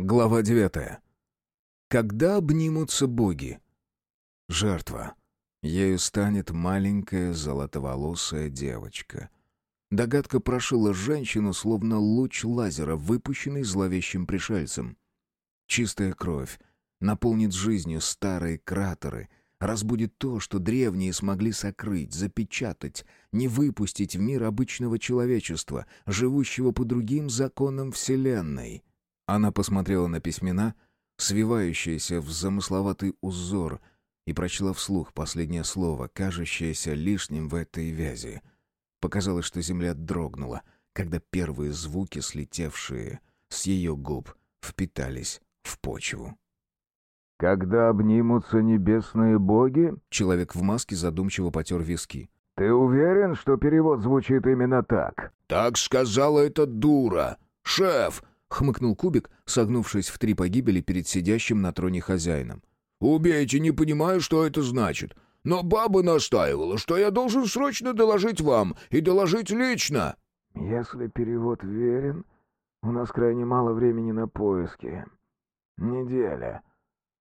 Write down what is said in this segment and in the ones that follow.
Глава девятая. Когда обнимутся боги? Жертва. Ею станет маленькая золотоволосая девочка. Догадка прошила женщину, словно луч лазера, выпущенный зловещим пришельцем. Чистая кровь наполнит жизнью старые кратеры, разбудит то, что древние смогли сокрыть, запечатать, не выпустить в мир обычного человечества, живущего по другим законам Вселенной. Она посмотрела на письмена, свивающиеся в замысловатый узор, и прочла вслух последнее слово, кажущееся лишним в этой вязи. Показалось, что земля дрогнула, когда первые звуки, слетевшие с ее губ, впитались в почву. «Когда обнимутся небесные боги?» Человек в маске задумчиво потер виски. «Ты уверен, что перевод звучит именно так?» «Так сказала эта дура! Шеф!» — хмыкнул Кубик, согнувшись в три погибели перед сидящим на троне хозяином. «Убейте, не понимаю, что это значит. Но баба настаивала, что я должен срочно доложить вам и доложить лично». «Если перевод верен, у нас крайне мало времени на поиски. Неделя.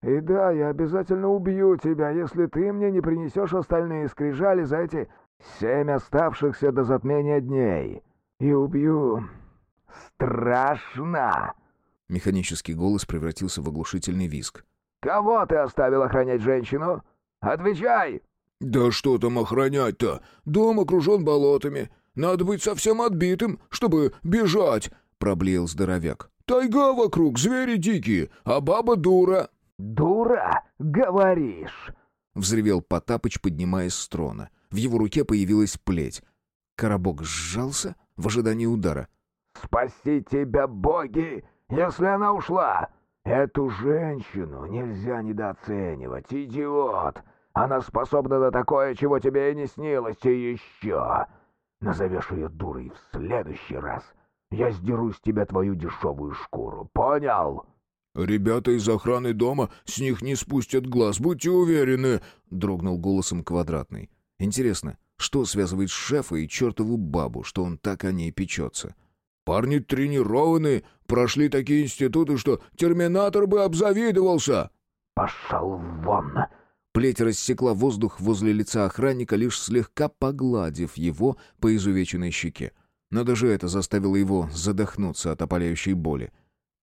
И да, я обязательно убью тебя, если ты мне не принесешь остальные скрижали за эти семь оставшихся до затмения дней. И убью... страшно!» Механический голос превратился в оглушительный визг. «Кого ты оставил охранять женщину? Отвечай!» «Да что там охранять-то? Дом окружен болотами. Надо быть совсем отбитым, чтобы бежать!» — проблеял здоровяк. «Тайга вокруг, звери дикие, а баба дура!» «Дура, говоришь!» — взревел Потапыч, поднимаясь с трона. В его руке появилась плеть. Коробок сжался в ожидании удара. «Спаси тебя, боги, если она ушла! Эту женщину нельзя недооценивать, идиот! Она способна на такое, чего тебе и не снилось, и еще! Назовешь ее дурой в следующий раз. Я сдеру с тебя твою дешевую шкуру, понял?» «Ребята из охраны дома с них не спустят глаз, будьте уверены», — дрогнул голосом Квадратный. «Интересно, что связывает шефа и чертову бабу, что он так о ней печется?» «Парни тренированы, прошли такие институты, что терминатор бы обзавидовался». «Пошел вон!» Плеть рассекла воздух возле лица охранника, лишь слегка погладив его по изувеченной щеке. Но даже это заставило его задохнуться от опаляющей боли.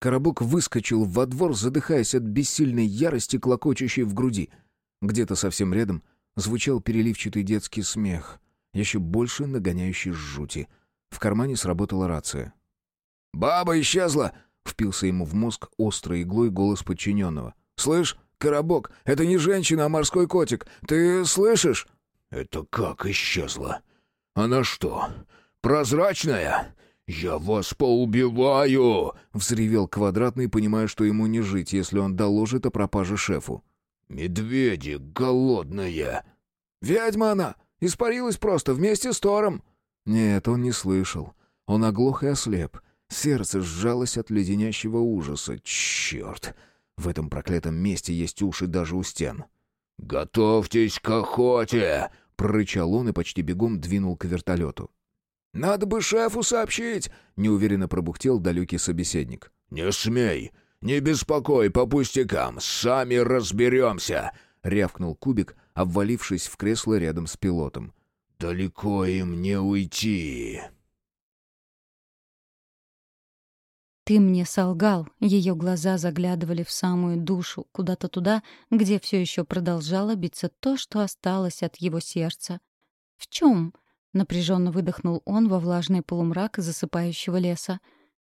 Коробок выскочил во двор, задыхаясь от бессильной ярости, клокочущей в груди. Где-то совсем рядом звучал переливчатый детский смех, еще больше нагоняющий жути. В кармане сработала рация. «Баба исчезла!» — впился ему в мозг острой иглой голос подчиненного. «Слышь, Коробок, это не женщина, а морской котик. Ты слышишь?» «Это как исчезла? Она что, прозрачная?» «Я вас поубиваю!» — взревел Квадратный, понимая, что ему не жить, если он доложит о пропаже шефу. «Медведи голодная!» «Ведьма она! Испарилась просто вместе с Тором!» Нет, он не слышал. Он оглох и ослеп. Сердце сжалось от леденящего ужаса. Черт! В этом проклятом месте есть уши даже у стен. «Готовьтесь к охоте!» — прорычал он и почти бегом двинул к вертолету. «Надо бы шефу сообщить!» — неуверенно пробухтел далекий собеседник. «Не смей! Не беспокой по пустякам! Сами разберемся!» — рявкнул Кубик, обвалившись в кресло рядом с пилотом. «Далеко им не уйти!» «Ты мне солгал!» Ее глаза заглядывали в самую душу, куда-то туда, где все еще продолжало биться то, что осталось от его сердца. «В чем?» Напряженно выдохнул он во влажный полумрак засыпающего леса.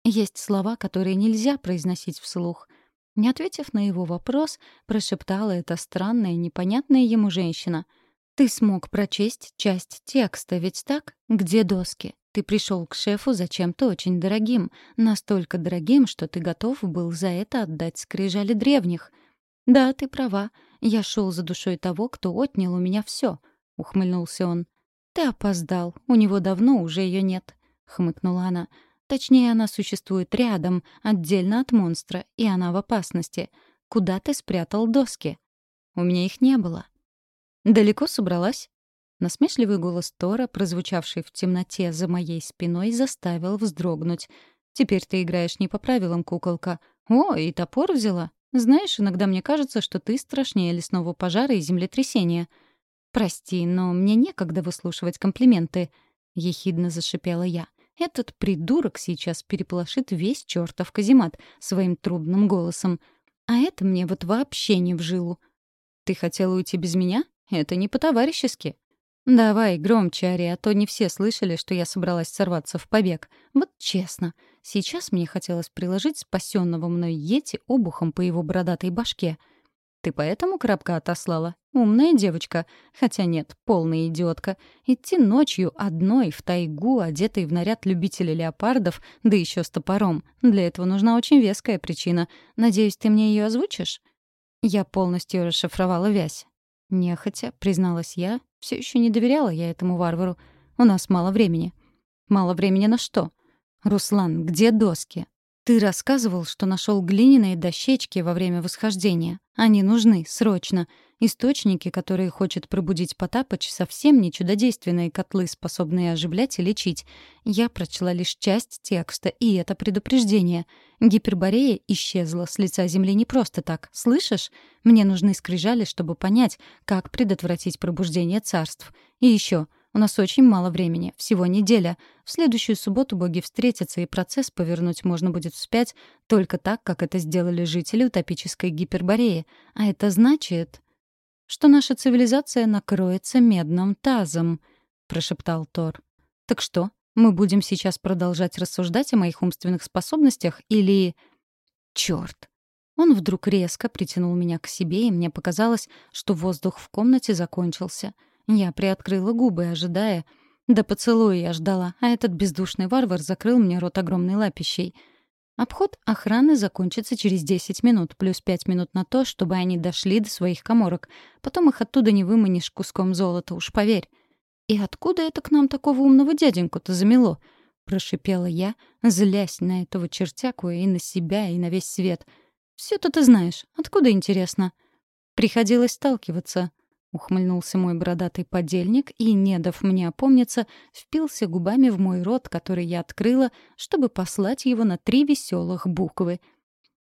Есть слова, которые нельзя произносить вслух. Не ответив на его вопрос, прошептала эта странная, непонятная ему женщина. «Ты смог прочесть часть текста, ведь так? Где доски? Ты пришел к шефу за чем-то очень дорогим, настолько дорогим, что ты готов был за это отдать скрижали древних. Да, ты права. Я шел за душой того, кто отнял у меня все», — ухмыльнулся он. «Ты опоздал, у него давно уже ее нет», — хмыкнула она. «Точнее, она существует рядом, отдельно от монстра, и она в опасности. Куда ты спрятал доски?» «У меня их не было». «Далеко собралась?» Насмешливый голос Тора, прозвучавший в темноте за моей спиной, заставил вздрогнуть. «Теперь ты играешь не по правилам, куколка. «О, и топор взяла. Знаешь, иногда мне кажется, что ты страшнее лесного пожара и землетрясения». «Прости, но мне некогда выслушивать комплименты», — ехидно зашипела я. «Этот придурок сейчас переполошит весь чертов каземат своим трубным голосом. А это мне вот вообще не в жилу. Ты хотела уйти без меня? Это не по-товарищески». «Давай, громче ори, а то не все слышали, что я собралась сорваться в побег. Вот честно, сейчас мне хотелось приложить спасенного мной Йети обухом по его бородатой башке. Ты поэтому крабка отослала? Умная девочка. Хотя нет, полная идиотка. Идти ночью одной в тайгу, одетой в наряд любителя леопардов, да еще с топором. Для этого нужна очень веская причина. Надеюсь, ты мне ее озвучишь?» Я полностью расшифровала вязь. Нехотя, призналась я, все еще не доверяла я этому варвару. У нас мало времени. Мало времени на что? Руслан, где доски? Ты рассказывал, что нашел глиняные дощечки во время восхождения. Они нужны, срочно. Источники, которые хочет пробудить Потапыч, совсем не чудодейственные котлы, способные оживлять и лечить. Я прочла лишь часть текста, и это предупреждение. Гиперборея исчезла с лица Земли не просто так. Слышишь? Мне нужны скрижали, чтобы понять, как предотвратить пробуждение царств. И еще. У нас очень мало времени, всего неделя. В следующую субботу боги встретятся, и процесс повернуть можно будет вспять только так, как это сделали жители утопической Гипербореи. А это значит что наша цивилизация накроется медным тазом», — прошептал Тор. «Так что, мы будем сейчас продолжать рассуждать о моих умственных способностях или...» «Чёрт!» Он вдруг резко притянул меня к себе, и мне показалось, что воздух в комнате закончился. Я приоткрыла губы, ожидая... Да поцелуя я ждала, а этот бездушный варвар закрыл мне рот огромной лапищей — Обход охраны закончится через 10 минут, плюс 5 минут на то, чтобы они дошли до своих коморок. Потом их оттуда не выманишь куском золота, уж поверь. «И откуда это к нам такого умного дяденьку-то замело?» — прошипела я, злясь на этого чертяку и на себя, и на весь свет. «Всё-то ты знаешь. Откуда, интересно?» Приходилось сталкиваться. Ухмыльнулся мой бородатый подельник и, не дав мне опомниться, впился губами в мой рот, который я открыла, чтобы послать его на три веселых буквы.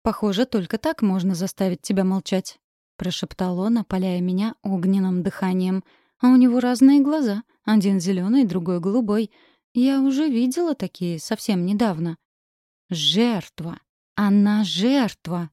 «Похоже, только так можно заставить тебя молчать», — прошептал он, опаляя меня огненным дыханием. «А у него разные глаза, один зеленый, другой голубой. Я уже видела такие совсем недавно». «Жертва! Она жертва!»